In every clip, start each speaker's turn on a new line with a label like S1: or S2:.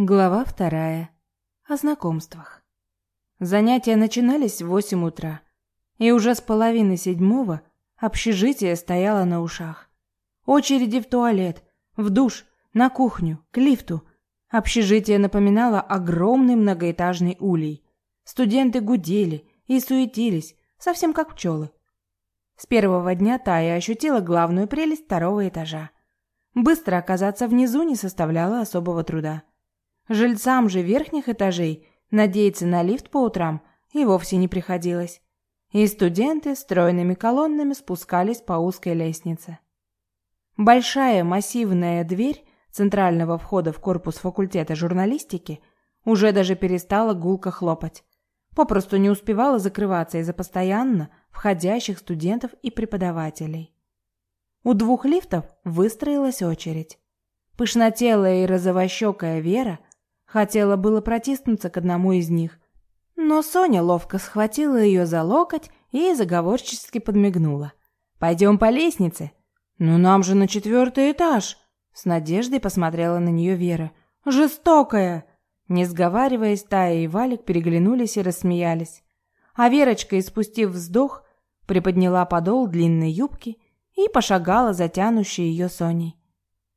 S1: Глава вторая. О знакомствах. Занятия начинались в восемь утра, и уже с половины седьмого общежитие стояло на ушах. Очереди в туалет, в душ, на кухню, к лифту. Общежитие напоминало огромный многоэтажный улей. Студенты гудели и суетились, совсем как пчелы. С первого дня Тая ощутила главную прелесть второго этажа. Быстро оказаться внизу не составляло особого труда. Жильцам же верхних этажей надеяться на лифт по утрам и вовсе не приходилось. И студенты стройными колоннами спускались по узкой лестнице. Большая массивная дверь центрального входа в корпус факультета журналистики уже даже перестала гулко хлопать. Попросту не успевала закрываться из-за постоянно входящих студентов и преподавателей. У двух лифтов выстроилась очередь. Пышнотелая и розовощекая Вера Хотела было протиснуться к одному из них, но Соня ловко схватила ее за локоть и заговорчески подмигнула. «Пойдем по лестнице». «Ну нам же на четвертый этаж!» С надеждой посмотрела на нее Вера. «Жестокая!» Не сговариваясь, Тая и Валик переглянулись и рассмеялись. А Верочка, испустив вздох, приподняла подол длинной юбки и пошагала за ее Соней.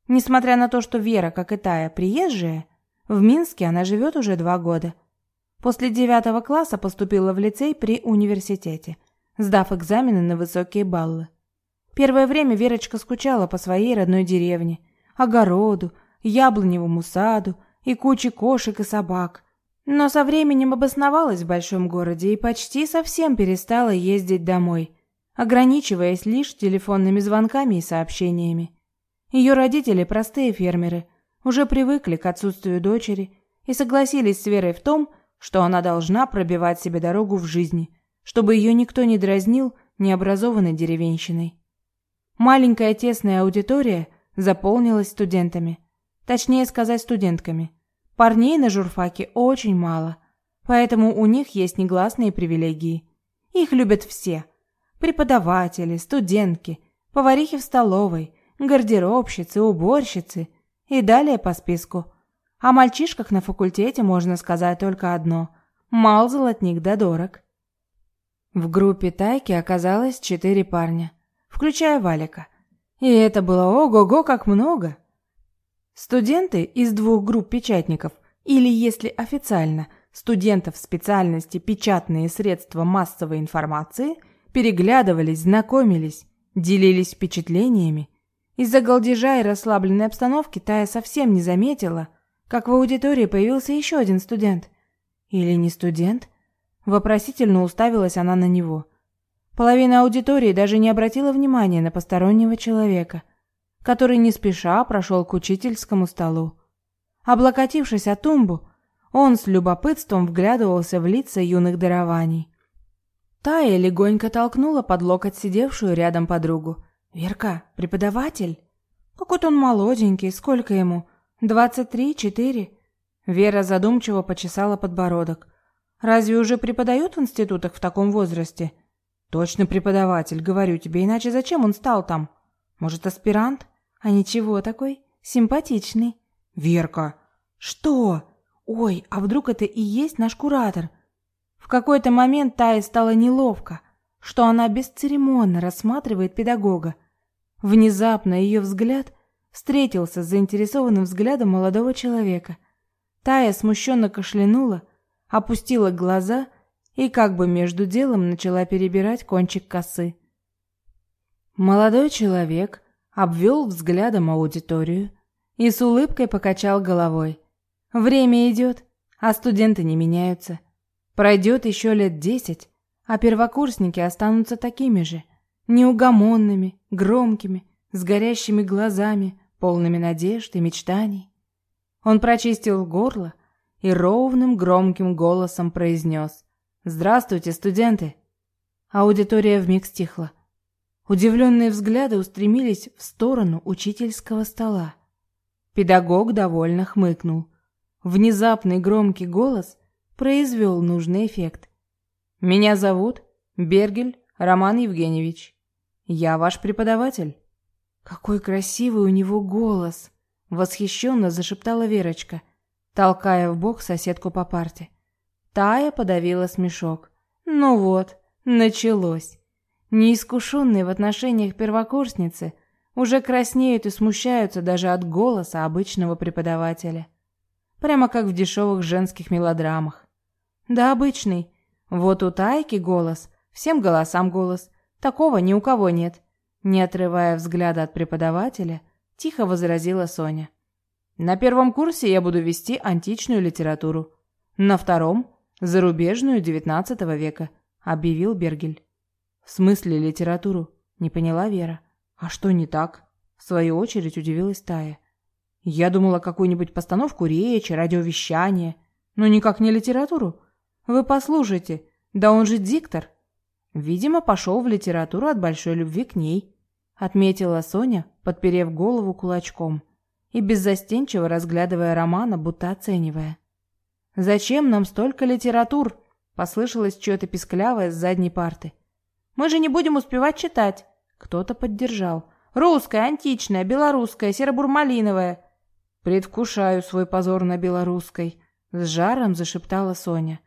S1: Несмотря на то, что Вера, как и Тая, приезжая, в Минске она живет уже два года. После девятого класса поступила в лицей при университете, сдав экзамены на высокие баллы. Первое время Верочка скучала по своей родной деревне, огороду, яблоневому саду и куче кошек и собак. Но со временем обосновалась в большом городе и почти совсем перестала ездить домой, ограничиваясь лишь телефонными звонками и сообщениями. Ее родители простые фермеры, уже привыкли к отсутствию дочери и согласились с Верой в том, что она должна пробивать себе дорогу в жизни, чтобы ее никто не дразнил необразованной деревенщиной. Маленькая тесная аудитория заполнилась студентами, точнее сказать студентками. Парней на журфаке очень мало, поэтому у них есть негласные привилегии. Их любят все: преподаватели, студентки, поварихи в столовой, гардеробщицы, уборщицы – и далее по списку. О мальчишках на факультете можно сказать только одно: мал золотник да дорог. В группе Тайки оказалось четыре парня, включая Валика. И это было ого-го как много. Студенты из двух групп печатников, или если официально, студентов специальности печатные средства массовой информации, переглядывались, знакомились, делились впечатлениями из-за голдежа и расслабленной обстановки Тая совсем не заметила, как в аудитории появился еще один студент. Или не студент? Вопросительно уставилась она на него. Половина аудитории даже не обратила внимания на постороннего человека, который не спеша прошел к учительскому столу. Облокотившись о тумбу, он с любопытством вглядывался в лица юных дарований. Тая легонько толкнула под локоть сидевшую рядом подругу. Верка, преподаватель? Какой-то он молоденький, сколько ему? Двадцать три, четыре? Вера задумчиво почесала подбородок. Разве уже преподают в институтах в таком возрасте? Точно преподаватель, говорю тебе, иначе зачем он стал там? Может, аспирант? А ничего такой, симпатичный. Верка, что? Ой, а вдруг это и есть наш куратор? В какой-то момент Тае стало неловко, что она бесцеремонно рассматривает педагога. Внезапно ее взгляд встретился с заинтересованным взглядом молодого человека. Тая смущенно кашлянула, опустила глаза и как бы между делом начала перебирать кончик косы. Молодой человек обвел взглядом аудиторию и с улыбкой покачал головой. Время идет, а студенты не меняются. Пройдет еще лет десять, а первокурсники останутся такими же – неугомонными, громкими, с горящими глазами, полными надежд и мечтаний. Он прочистил горло и ровным громким голосом произнес «Здравствуйте, студенты!» Аудитория вмиг стихла. Удивленные взгляды устремились в сторону учительского стола. Педагог довольно хмыкнул. Внезапный громкий голос произвел нужный эффект. «Меня зовут Бергель Роман Евгеньевич. Я ваш преподаватель. Какой красивый у него голос, восхищенно зашептала Верочка. толкая в бок соседку по парте. Тая подавила смешок. Ну вот, началось. Неискушенные в отношениях первокурсницы уже краснеют и смущаются даже от голоса обычного преподавателя. Прямо как в дешевых женских мелодрамах. Да обычный. Вот у Тайки голос, всем голосам голос. Такого ни у кого нет. Не отрывая взгляда от преподавателя, тихо возразила Соня. На первом курсе я буду вести античную литературу. На втором – зарубежную XIX века, объявил Бергель. В смысле литературу? Не поняла Вера. А что не так? В свою очередь удивилась Тая. Я думала какую-нибудь постановку речи, радиовещание, но никак не литературу. Вы послушайте, да он же диктор. Видимо, пошел в литературу от большой любви к ней, отметила Соня, подперев голову кулачком и беззастенчиво разглядывая Романа, будто оценивая. «Зачем нам столько литератур?» — послышалось что-то писклявое с задней парты. «Мы же не будем успевать читать!» Кто-то поддержал. «Русская, античная, белорусская, серобурмалиновая!» «Предвкушаю свой позор на белорусской!» — с жаром зашептала Соня.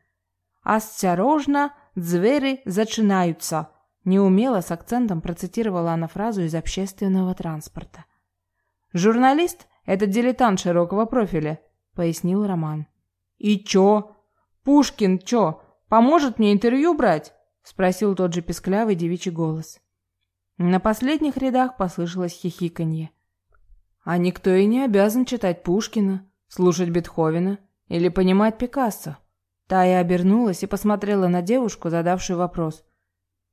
S1: «Осторожно, звери зачинаются!» Неумело с акцентом процитировала она фразу из общественного транспорта. «Журналист — это дилетант широкого профиля», — пояснил Роман. «И чё? Пушкин чё, поможет мне интервью брать?» — спросил тот же песклявый девичий голос. На последних рядах послышалось хихиканье. А никто и не обязан читать Пушкина, слушать Бетховена или понимать Пикассо. Тая обернулась и посмотрела на девушку, задавшую вопрос.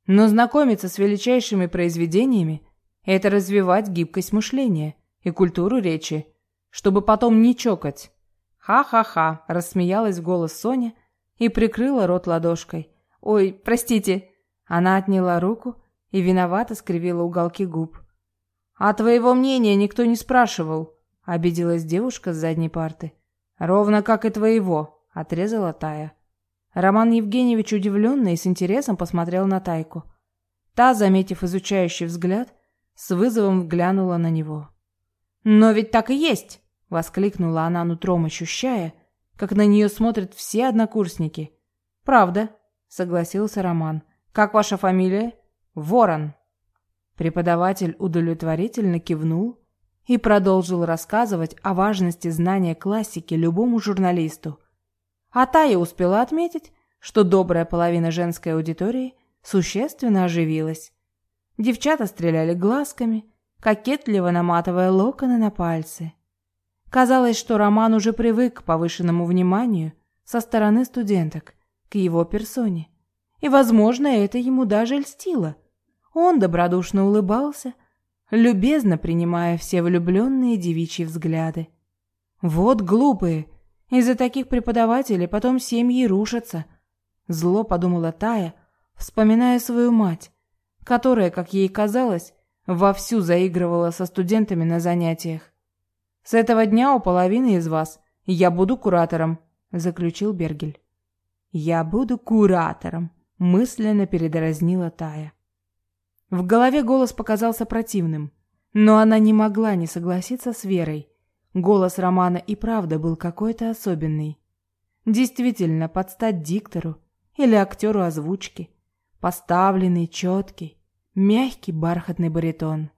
S1: Но знакомиться с величайшими произведениями – это развивать гибкость мышления и культуру речи, чтобы потом не чокать. «Ха-ха-ха!» – рассмеялась голос Соня и прикрыла рот ладошкой. «Ой, простите!» Она отняла руку и виновато скривила уголки губ. «А твоего мнения никто не спрашивал», – обиделась девушка с задней парты. «Ровно как и твоего», – отрезала Тая. Роман Евгеньевич удивленно и с интересом посмотрел на Тайку. Та, заметив изучающий взгляд, с вызовом глянула на него. «Но ведь так и есть!» — воскликнула она нутром, ощущая, как на нее смотрят все однокурсники. «Правда», — согласился Роман. «Как ваша фамилия?» «Ворон». Преподаватель удовлетворительно кивнул и продолжил рассказывать о важности знания классики любому журналисту, а Тая успела отметить, что добрая половина женской аудитории существенно оживилась. Девчата стреляли глазками, кокетливо наматывая локоны на пальцы. Казалось, что Роман уже привык к повышенному вниманию со стороны студенток к его персоне. И, возможно, это ему даже льстило. Он добродушно улыбался, любезно принимая все влюбленные девичьи взгляды. Вот глупые, из-за таких преподавателей потом семьи рушатся. Зло подумала Тая, вспоминая свою мать, которая, как ей казалось, вовсю заигрывала со студентами на занятиях. С этого дня у половины из вас я буду куратором, заключил Бергель. Я буду куратором, мысленно передразнила Тая. В голове голос показался противным, но она не могла не согласиться с Верой. Голос Романа и правда был какой-то особенный. Действительно, под стать диктору или актеру озвучки. Поставленный, четкий, мягкий бархатный баритон.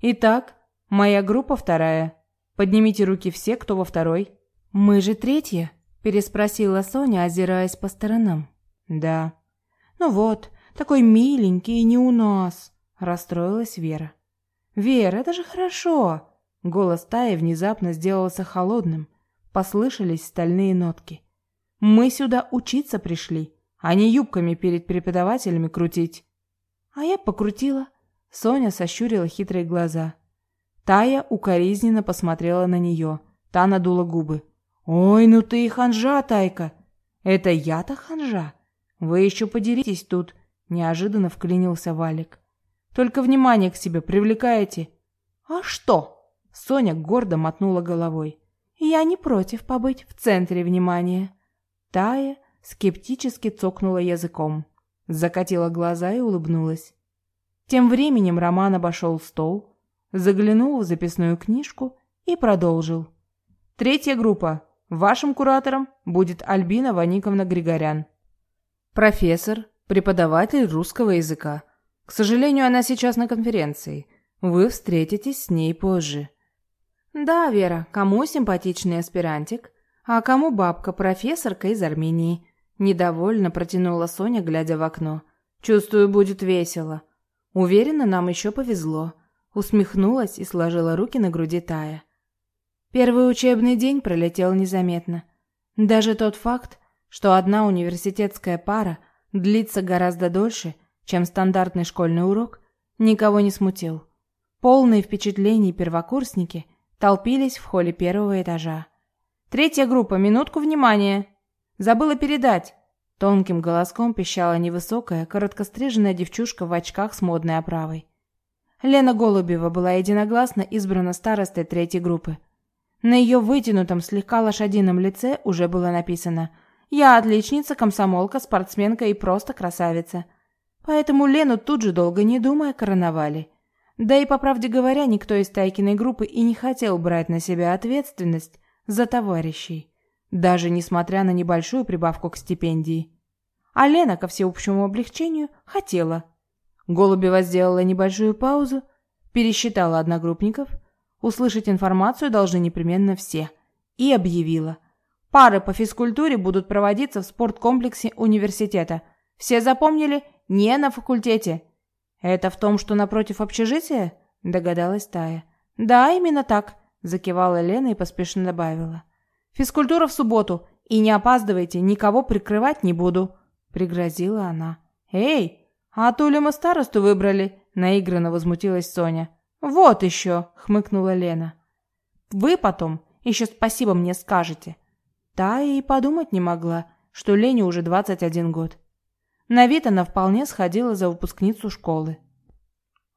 S1: Итак, моя группа вторая. Поднимите руки все, кто во второй. Мы же третья, переспросила Соня, озираясь по сторонам. Да. Ну вот, такой миленький и не у нас, расстроилась Вера. Вера, это же хорошо. Голос Таи внезапно сделался холодным. Послышались стальные нотки. «Мы сюда учиться пришли, а не юбками перед преподавателями крутить». А я покрутила. Соня сощурила хитрые глаза. Тая укоризненно посмотрела на нее. Та надула губы. «Ой, ну ты и ханжа, Тайка!» «Это я-то ханжа? Вы еще подеритесь тут!» Неожиданно вклинился Валик. «Только внимание к себе привлекаете!» «А что?» Соня гордо мотнула головой. «Я не против побыть в центре внимания». Тая скептически цокнула языком, закатила глаза и улыбнулась. Тем временем Роман обошел стол, заглянул в записную книжку и продолжил. «Третья группа. Вашим куратором будет Альбина Ваниковна Григорян. Профессор, преподаватель русского языка. К сожалению, она сейчас на конференции. Вы встретитесь с ней позже. Да, Вера, кому симпатичный аспирантик, а кому бабка-профессорка из Армении. Недовольно протянула Соня, глядя в окно. Чувствую, будет весело. Уверена, нам еще повезло. Усмехнулась и сложила руки на груди Тая. Первый учебный день пролетел незаметно. Даже тот факт, что одна университетская пара длится гораздо дольше, чем стандартный школьный урок, никого не смутил. Полные впечатлений первокурсники толпились в холле первого этажа. «Третья группа, минутку внимания!» «Забыла передать!» Тонким голоском пищала невысокая, короткостриженная девчушка в очках с модной оправой. Лена Голубева была единогласно избрана старостой третьей группы. На ее вытянутом, слегка лошадином лице уже было написано «Я отличница, комсомолка, спортсменка и просто красавица». Поэтому Лену тут же, долго не думая, короновали. Да и, по правде говоря, никто из Тайкиной группы и не хотел брать на себя ответственность за товарищей, даже несмотря на небольшую прибавку к стипендии. А Лена, ко всеобщему облегчению, хотела. Голубева сделала небольшую паузу, пересчитала одногруппников, услышать информацию должны непременно все, и объявила. Пары по физкультуре будут проводиться в спорткомплексе университета. Все запомнили? Не на факультете. «Это в том, что напротив общежития?» – догадалась Тая. «Да, именно так», – закивала Лена и поспешно добавила. «Физкультура в субботу, и не опаздывайте, никого прикрывать не буду», – пригрозила она. «Эй, а то ли мы старосту выбрали?» – наигранно возмутилась Соня. «Вот еще!» – хмыкнула Лена. «Вы потом еще спасибо мне скажете». Тая и подумать не могла, что Лене уже двадцать один год. На вид она вполне сходила за выпускницу школы.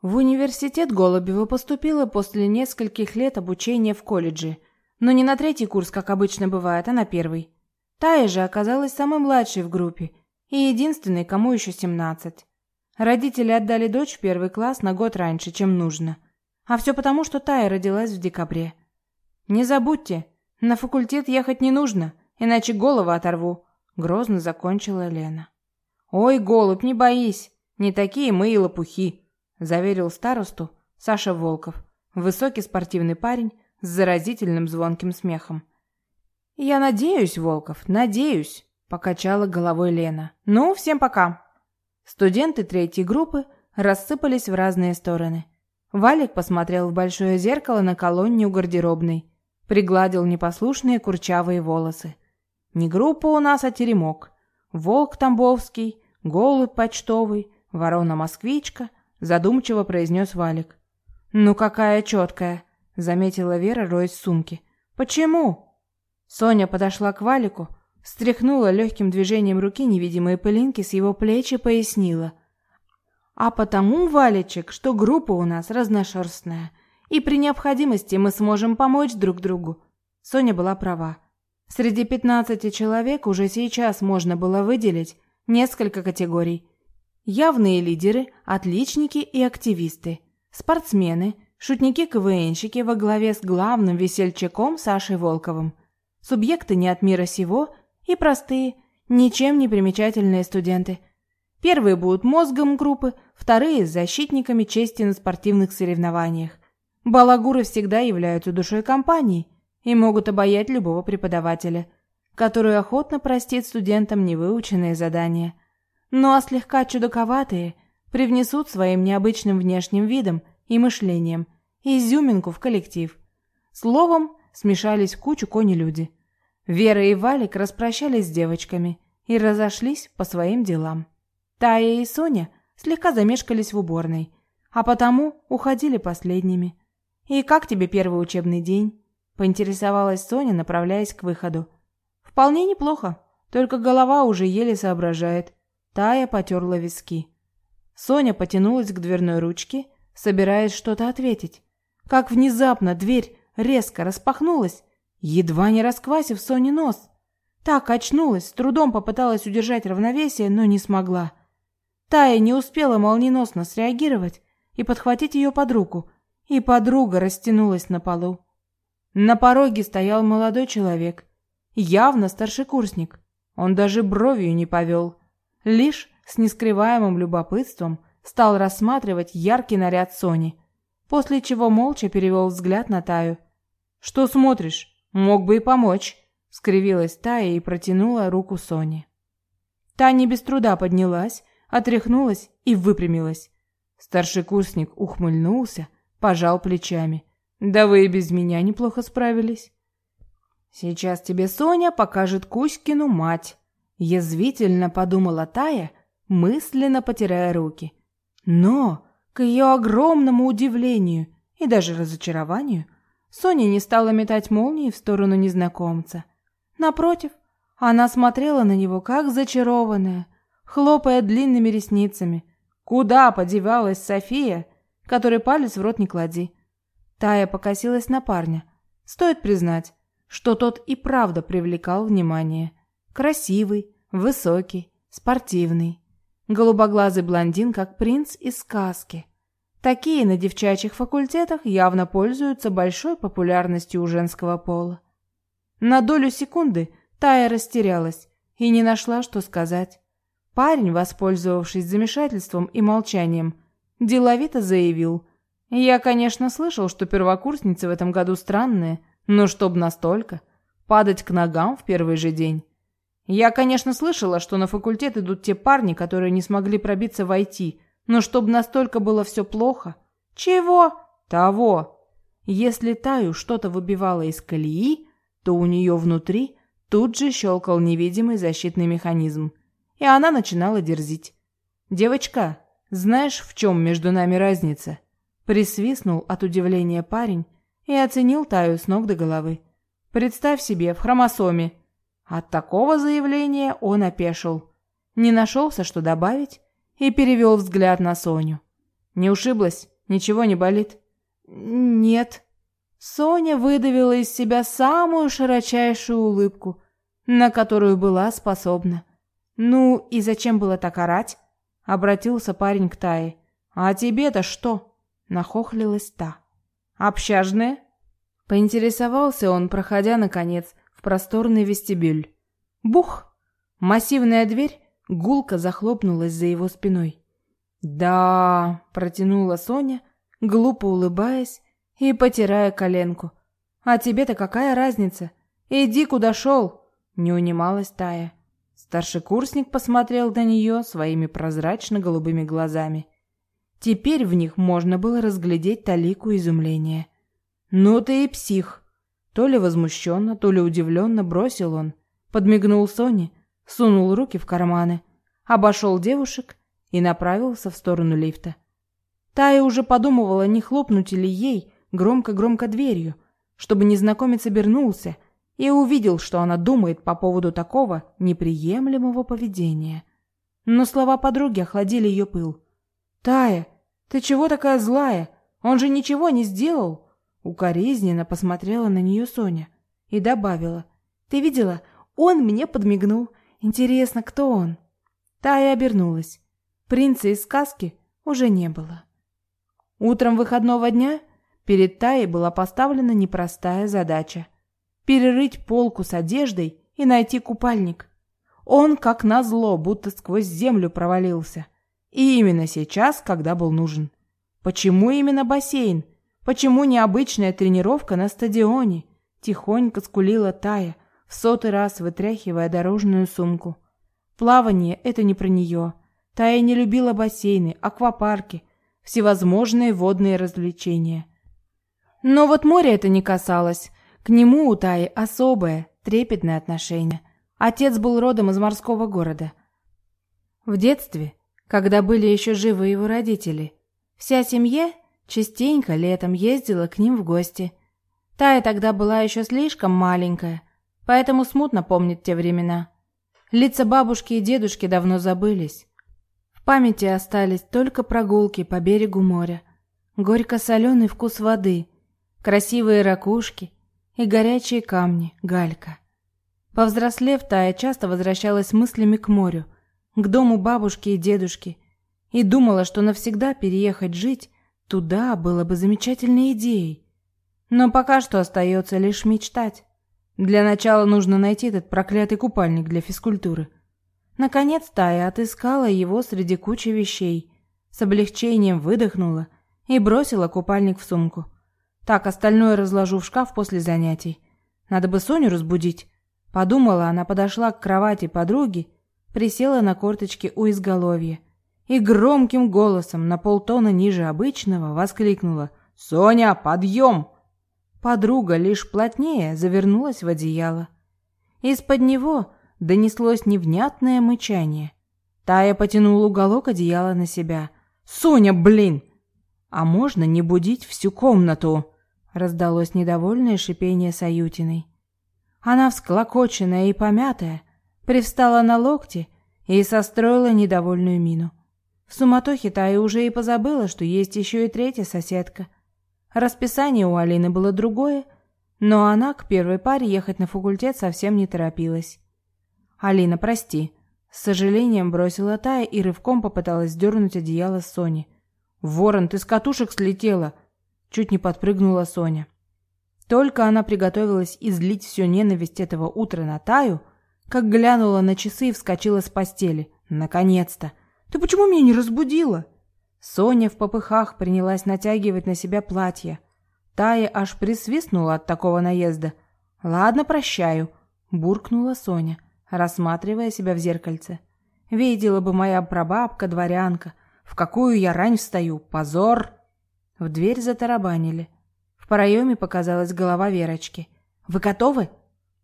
S1: В университет Голубева поступила после нескольких лет обучения в колледже, но не на третий курс, как обычно бывает, а на первый. Тая же оказалась самой младшей в группе и единственной, кому еще семнадцать. Родители отдали дочь в первый класс на год раньше, чем нужно. А все потому, что Тая родилась в декабре. «Не забудьте, на факультет ехать не нужно, иначе голову оторву», — грозно закончила Лена. «Ой, голубь, не боись, не такие мы и лопухи», – заверил старосту Саша Волков, высокий спортивный парень с заразительным звонким смехом. «Я надеюсь, Волков, надеюсь», – покачала головой Лена. «Ну, всем пока». Студенты третьей группы рассыпались в разные стороны. Валик посмотрел в большое зеркало на колонне у гардеробной, пригладил непослушные курчавые волосы. «Не группа у нас, а теремок. Волк Тамбовский, голубь почтовый, ворона-москвичка, задумчиво произнес Валик. Ну какая четкая, заметила Вера, роясь в сумке. Почему? Соня подошла к Валику, стряхнула легким движением руки невидимые пылинки с его плеч и пояснила. А потому, Валичек, что группа у нас разношерстная, и при необходимости мы сможем помочь друг другу. Соня была права. Среди 15 человек уже сейчас можно было выделить несколько категорий. Явные лидеры, отличники и активисты, спортсмены, шутники-КВНщики во главе с главным весельчаком Сашей Волковым, субъекты не от мира сего и простые, ничем не примечательные студенты. Первые будут мозгом группы, вторые – защитниками чести на спортивных соревнованиях. Балагуры всегда являются душой компании – и могут обаять любого преподавателя, который охотно простит студентам невыученные задания. Ну а слегка чудаковатые привнесут своим необычным внешним видом и мышлением изюминку в коллектив. Словом, смешались в кучу кони-люди. Вера и Валик распрощались с девочками и разошлись по своим делам. Тая и Соня слегка замешкались в уборной, а потому уходили последними. «И как тебе первый учебный день?» Поинтересовалась Соня, направляясь к выходу. Вполне неплохо, только голова уже еле соображает. Тая потерла виски. Соня потянулась к дверной ручке, собираясь что-то ответить. Как внезапно дверь резко распахнулась, едва не расквасив Соне нос. Так очнулась, с трудом попыталась удержать равновесие, но не смогла. Тая не успела молниеносно среагировать и подхватить ее под руку, и подруга растянулась на полу. На пороге стоял молодой человек явно старшекурсник. Он даже бровью не повел. Лишь с нескрываемым любопытством стал рассматривать яркий наряд Сони, после чего молча перевел взгляд на Таю. «Что смотришь? Мог бы и помочь», — скривилась Тая и протянула руку Соне. Таня без труда поднялась, отряхнулась и выпрямилась. Старший курсник ухмыльнулся, пожал плечами. «Да вы и без меня неплохо справились». «Сейчас тебе Соня покажет Кузькину мать», — язвительно подумала Тая, мысленно потирая руки. Но, к ее огромному удивлению и даже разочарованию, Соня не стала метать молнии в сторону незнакомца. Напротив, она смотрела на него как зачарованная, хлопая длинными ресницами. Куда подевалась София, которой палец в рот не клади? Тая покосилась на парня. Стоит признать, что тот и правда привлекал внимание. Красивый, высокий, спортивный. Голубоглазый блондин, как принц из сказки. Такие на девчачьих факультетах явно пользуются большой популярностью у женского пола. На долю секунды Тая растерялась и не нашла, что сказать. Парень, воспользовавшись замешательством и молчанием, деловито заявил. «Я, конечно, слышал, что первокурсницы в этом году странные, но чтоб настолько. Падать к ногам в первый же день. Я, конечно, слышала, что на факультет идут те парни, которые не смогли пробиться в IT, но чтоб настолько было все плохо. Чего? Того. Если Таю что-то выбивало из колеи, то у нее внутри тут же щелкал невидимый защитный механизм, и она начинала дерзить. «Девочка, знаешь, в чем между нами разница?» Присвистнул от удивления парень и оценил Таю с ног до головы. «Представь себе, в хромосоме от такого заявления он опешил. Не нашелся, что добавить, и перевел взгляд на Соню. «Не ушиблась? Ничего не болит?» «Нет». Соня выдавила из себя самую широчайшую улыбку, на которую была способна. «Ну и зачем было так орать?» — обратился парень к Тае. «А тебе-то что?» — нахохлилась та. «Общажная?» — поинтересовался он, проходя, наконец, в просторный вестибюль. Бух! Массивная дверь гулко захлопнулась за его спиной. «Да», — протянула Соня, глупо улыбаясь и потирая коленку. «А тебе-то какая разница? Иди, куда шел!» — не унималась Тая. Старший курсник посмотрел на нее своими прозрачно-голубыми глазами. Теперь в них можно было разглядеть талику изумления. «Ну ты и псих!» То ли возмущенно, то ли удивленно бросил он, подмигнул Соне, сунул руки в карманы, обошел девушек и направился в сторону лифта. Тая уже подумывала, не хлопнуть ли ей громко-громко дверью, чтобы незнакомец обернулся и увидел, что она думает по поводу такого неприемлемого поведения. Но слова подруги охладили ее пыл. «Тая, ты чего такая злая? Он же ничего не сделал!» Укоризненно посмотрела на нее Соня и добавила. «Ты видела? Он мне подмигнул. Интересно, кто он?» Тая обернулась. Принца из сказки уже не было. Утром выходного дня перед Таей была поставлена непростая задача – перерыть полку с одеждой и найти купальник. Он, как назло, будто сквозь землю провалился. И именно сейчас, когда был нужен. Почему именно бассейн? Почему необычная тренировка на стадионе? Тихонько скулила Тая, в сотый раз вытряхивая дорожную сумку. Плавание – это не про нее. Тая не любила бассейны, аквапарки, всевозможные водные развлечения. Но вот море это не касалось. К нему у Таи особое, трепетное отношение. Отец был родом из морского города. В детстве, когда были еще живы его родители, вся семья Частенько летом ездила к ним в гости. Тая тогда была еще слишком маленькая, поэтому смутно помнит те времена. Лица бабушки и дедушки давно забылись. В памяти остались только прогулки по берегу моря, горько-соленый вкус воды, красивые ракушки и горячие камни, галька. Повзрослев, Тая часто возвращалась мыслями к морю, к дому бабушки и дедушки, и думала, что навсегда переехать жить Туда было бы замечательной идеей. Но пока что остается лишь мечтать. Для начала нужно найти этот проклятый купальник для физкультуры. Наконец Тая отыскала его среди кучи вещей, с облегчением выдохнула и бросила купальник в сумку. Так, остальное разложу в шкаф после занятий. Надо бы Соню разбудить. Подумала, она подошла к кровати подруги, присела на корточки у изголовья и громким голосом на полтона ниже обычного воскликнула «Соня, подъем!» Подруга лишь плотнее завернулась в одеяло. Из-под него донеслось невнятное мычание. Тая потянула уголок одеяла на себя. «Соня, блин!» «А можно не будить всю комнату?» Раздалось недовольное шипение Саютиной. Она, всклокоченная и помятая, привстала на локти и состроила недовольную мину. В суматохе Тая уже и позабыла, что есть еще и третья соседка — Расписание у Алины было другое, но она к первой паре ехать на факультет совсем не торопилась. «Алина, прости», — с сожалением бросила Тая и рывком попыталась сдернуть одеяло с Сони. «Ворон, ты с катушек слетела!» — чуть не подпрыгнула Соня. Только она приготовилась излить всю ненависть этого утра на Таю, как глянула на часы и вскочила с постели. «Наконец-то! Ты почему меня не разбудила?» Соня в попыхах принялась натягивать на себя платье. Тая аж присвистнула от такого наезда. «Ладно, прощаю», — буркнула Соня, рассматривая себя в зеркальце. «Видела бы моя прабабка, дворянка, в какую я рань встаю, позор!» В дверь затарабанили. В проеме показалась голова Верочки. «Вы готовы?»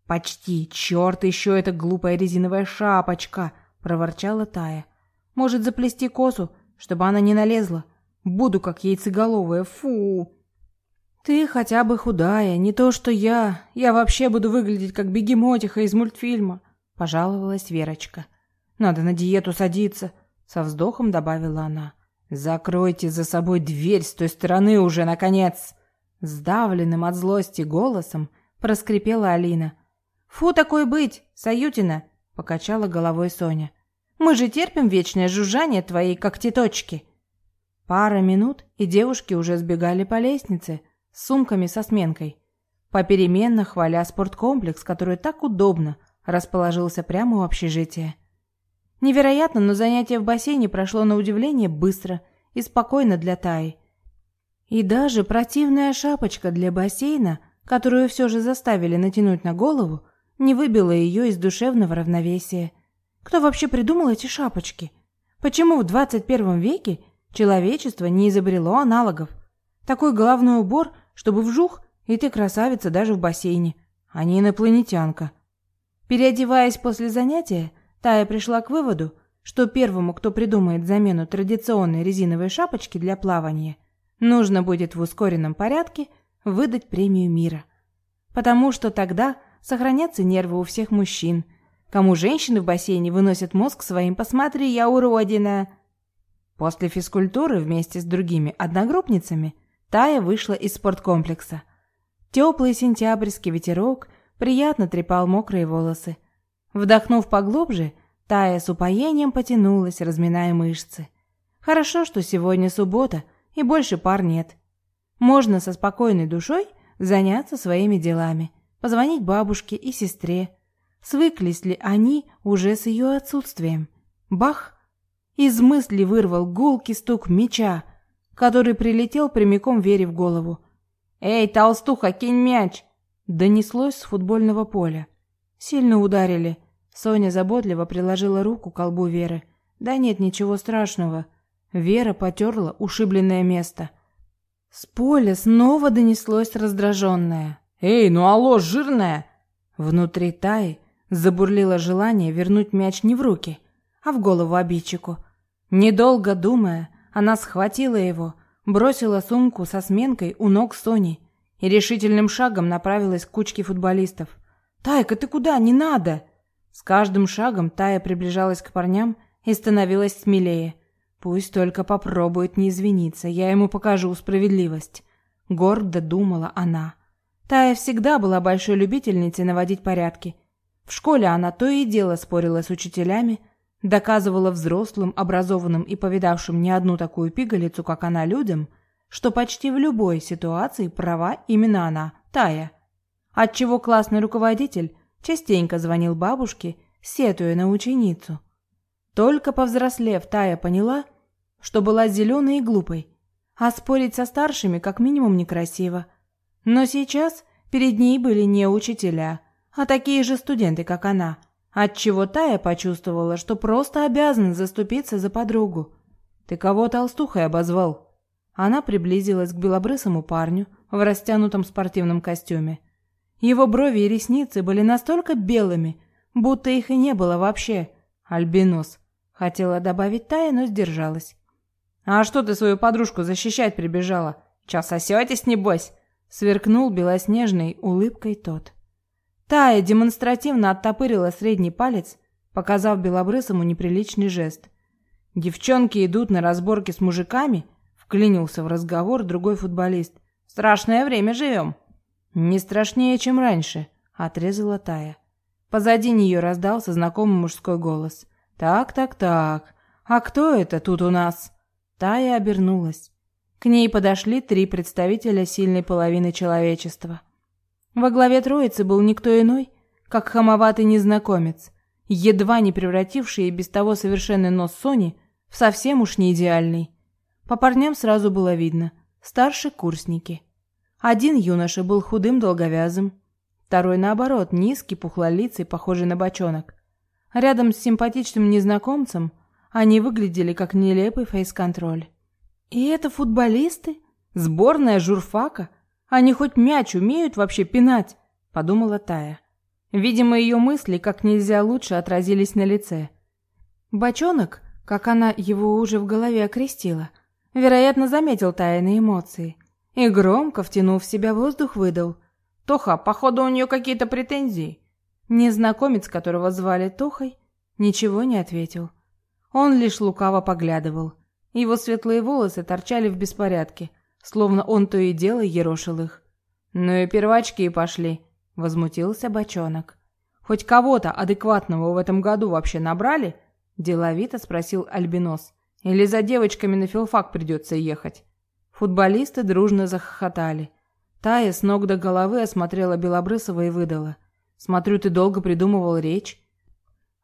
S1: «Почти. Черт, еще эта глупая резиновая шапочка!» — проворчала Тая. «Может, заплести косу?» чтобы она не налезла. Буду как яйцеголовая, фу. Ты хотя бы худая, не то что я. Я вообще буду выглядеть как бегемотиха из мультфильма, пожаловалась Верочка. Надо на диету садиться, со вздохом добавила она. Закройте за собой дверь с той стороны уже наконец, сдавленным от злости голосом проскрипела Алина. Фу такой быть, Саютина, покачала головой Соня. Мы же терпим вечное жужжание твоей когтеточки. Пара минут, и девушки уже сбегали по лестнице с сумками со сменкой, попеременно хваля спорткомплекс, который так удобно расположился прямо у общежития. Невероятно, но занятие в бассейне прошло на удивление быстро и спокойно для Таи. И даже противная шапочка для бассейна, которую все же заставили натянуть на голову, не выбила ее из душевного равновесия. Кто вообще придумал эти шапочки? Почему в 21 веке человечество не изобрело аналогов? Такой головной убор, чтобы вжух, и ты красавица даже в бассейне, а не инопланетянка. Переодеваясь после занятия, Тая пришла к выводу, что первому, кто придумает замену традиционной резиновой шапочки для плавания, нужно будет в ускоренном порядке выдать премию мира. Потому что тогда сохранятся нервы у всех мужчин – Кому женщины в бассейне выносят мозг своим «посмотри, я уродина». После физкультуры вместе с другими одногруппницами Тая вышла из спорткомплекса. Теплый сентябрьский ветерок приятно трепал мокрые волосы. Вдохнув поглубже, Тая с упоением потянулась, разминая мышцы. Хорошо, что сегодня суббота и больше пар нет. Можно со спокойной душой заняться своими делами, позвонить бабушке и сестре, Свыклись ли они уже с ее отсутствием? Бах! Из мысли вырвал гулкий стук меча, который прилетел прямиком Вере в голову. «Эй, толстуха, кинь мяч!» Донеслось с футбольного поля. Сильно ударили. Соня заботливо приложила руку к колбу Веры. «Да нет, ничего страшного». Вера потерла ушибленное место. С поля снова донеслось раздраженное. «Эй, ну алло, жирная!» Внутри Таи Забурлило желание вернуть мяч не в руки, а в голову обидчику. Недолго думая, она схватила его, бросила сумку со сменкой у ног Сони и решительным шагом направилась к кучке футболистов. «Тайка, ты куда? Не надо!» С каждым шагом Тая приближалась к парням и становилась смелее. «Пусть только попробует не извиниться, я ему покажу справедливость», — гордо думала она. Тая всегда была большой любительницей наводить порядки — в школе она то и дело спорила с учителями, доказывала взрослым, образованным и повидавшим не одну такую пигалицу, как она, людям, что почти в любой ситуации права именно она, Тая. отчего классный руководитель частенько звонил бабушке, сетуя на ученицу. Только повзрослев, Тая поняла, что была зеленой и глупой, а спорить со старшими как минимум некрасиво. Но сейчас перед ней были не учителя, а такие же студенты, как она, отчего Тая почувствовала, что просто обязана заступиться за подругу. «Ты кого толстухой обозвал?» Она приблизилась к белобрысому парню в растянутом спортивном костюме. Его брови и ресницы были настолько белыми, будто их и не было вообще. Альбинос. Хотела добавить Тая, но сдержалась. «А что ты свою подружку защищать прибежала? Чё, сосётесь, небось?» Сверкнул белоснежной улыбкой тот. Тая демонстративно оттопырила средний палец, показав белобрысому неприличный жест. «Девчонки идут на разборки с мужиками?» Вклинился в разговор другой футболист. «Страшное время живем». «Не страшнее, чем раньше», — отрезала Тая. Позади нее раздался знакомый мужской голос. «Так, так, так. А кто это тут у нас?» Тая обернулась. К ней подошли три представителя сильной половины человечества. Во главе троицы был никто иной, как хамоватый незнакомец, едва не превративший и без того совершенный нос Сони в совсем уж не идеальный. По парням сразу было видно – старшие курсники. Один юноша был худым долговязым, второй, наоборот, низкий, пухлолицый, похожий на бочонок. Рядом с симпатичным незнакомцем они выглядели как нелепый фейс-контроль. И это футболисты? Сборная журфака? Они хоть мяч умеют вообще пинать? Подумала Тая. Видимо, ее мысли как нельзя лучше отразились на лице. Бочонок, как она его уже в голове окрестила, вероятно, заметил Тайные эмоции и громко, втянув в себя воздух, выдал. «Тоха, походу, у нее какие-то претензии». Незнакомец, которого звали Тохой, ничего не ответил. Он лишь лукаво поглядывал – его светлые волосы торчали в беспорядке, словно он то и дело ерошил их. «Ну и первачки пошли», — возмутился бочонок. «Хоть кого-то адекватного в этом году вообще набрали?» — деловито спросил Альбинос. «Или за девочками на филфак придется ехать?» Футболисты дружно захохотали. Тая с ног до головы осмотрела Белобрысова и выдала. «Смотрю, ты долго придумывал речь».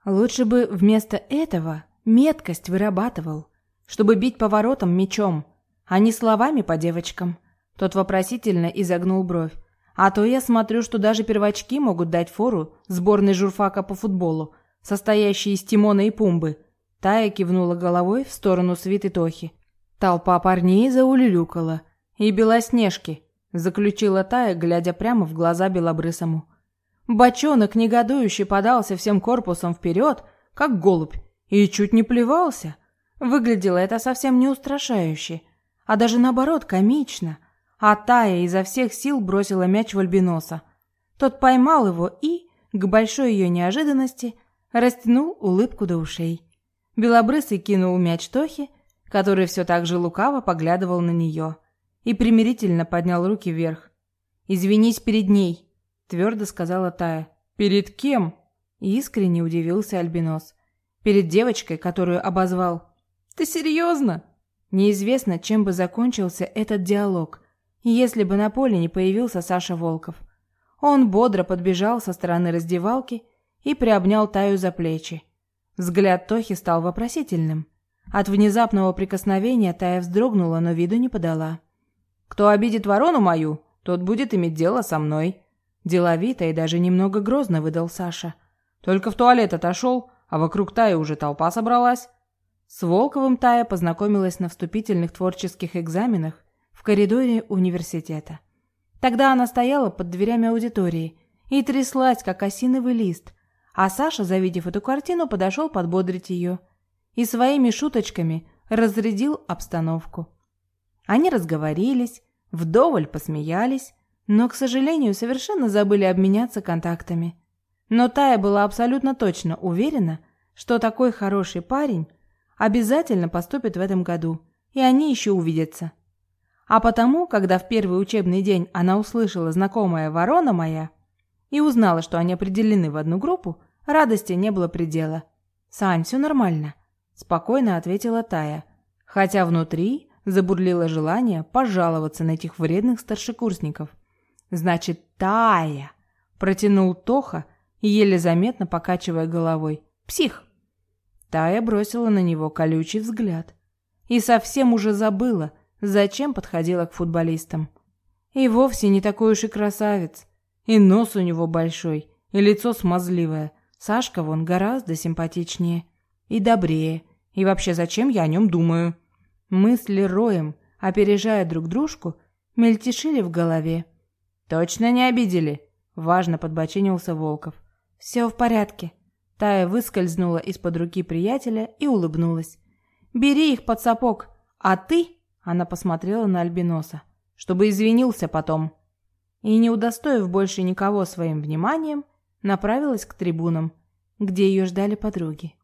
S1: «Лучше бы вместо этого меткость вырабатывал», чтобы бить поворотом мечом, а не словами по девочкам. Тот вопросительно изогнул бровь. А то я смотрю, что даже первочки могут дать фору сборной журфака по футболу, состоящей из Тимона и Пумбы. Тая кивнула головой в сторону свиты Тохи. Толпа парней заулюлюкала. И Белоснежки, заключила Тая, глядя прямо в глаза Белобрысому. Бочонок негодующе подался всем корпусом вперед, как голубь, и чуть не плевался. Выглядело это совсем не устрашающе, а даже наоборот комично. А Тая изо всех сил бросила мяч в Альбиноса. Тот поймал его и, к большой ее неожиданности, растянул улыбку до ушей. Белобрысый кинул мяч Тохе, который все так же лукаво поглядывал на нее, и примирительно поднял руки вверх. «Извинись перед ней», — твердо сказала Тая. «Перед кем?» — искренне удивился Альбинос. «Перед девочкой, которую обозвал ты серьезно? Неизвестно, чем бы закончился этот диалог, если бы на поле не появился Саша Волков. Он бодро подбежал со стороны раздевалки и приобнял Таю за плечи. Взгляд Тохи стал вопросительным. От внезапного прикосновения Тая вздрогнула, но виду не подала. «Кто обидит ворону мою, тот будет иметь дело со мной», Деловито и даже немного грозно выдал Саша. Только в туалет отошел, а вокруг Таи уже толпа собралась. С Волковым Тая познакомилась на вступительных творческих экзаменах в коридоре университета. Тогда она стояла под дверями аудитории и тряслась, как осиновый лист, а Саша, завидев эту картину, подошел подбодрить ее и своими шуточками разрядил обстановку. Они разговорились, вдоволь посмеялись, но, к сожалению, совершенно забыли обменяться контактами. Но Тая была абсолютно точно уверена, что такой хороший парень – обязательно поступит в этом году, и они еще увидятся. А потому, когда в первый учебный день она услышала знакомая ворона моя и узнала, что они определены в одну группу, радости не было предела. «Сань, все нормально», – спокойно ответила Тая, хотя внутри забурлило желание пожаловаться на этих вредных старшекурсников. «Значит, Тая, Протянул Тоха, еле заметно покачивая головой. «Псих!» Тая бросила на него колючий взгляд. И совсем уже забыла, зачем подходила к футболистам. И вовсе не такой уж и красавец. И нос у него большой, и лицо смазливое. Сашка вон гораздо симпатичнее. И добрее. И вообще, зачем я о нем думаю? Мысли роем, опережая друг дружку, мельтешили в голове. «Точно не обидели?» – важно подбочинился Волков. «Все в порядке». Тая выскользнула из-под руки приятеля и улыбнулась. «Бери их под сапог, а ты...» – она посмотрела на Альбиноса. «Чтобы извинился потом». И, не удостоив больше никого своим вниманием, направилась к трибунам, где ее ждали подруги.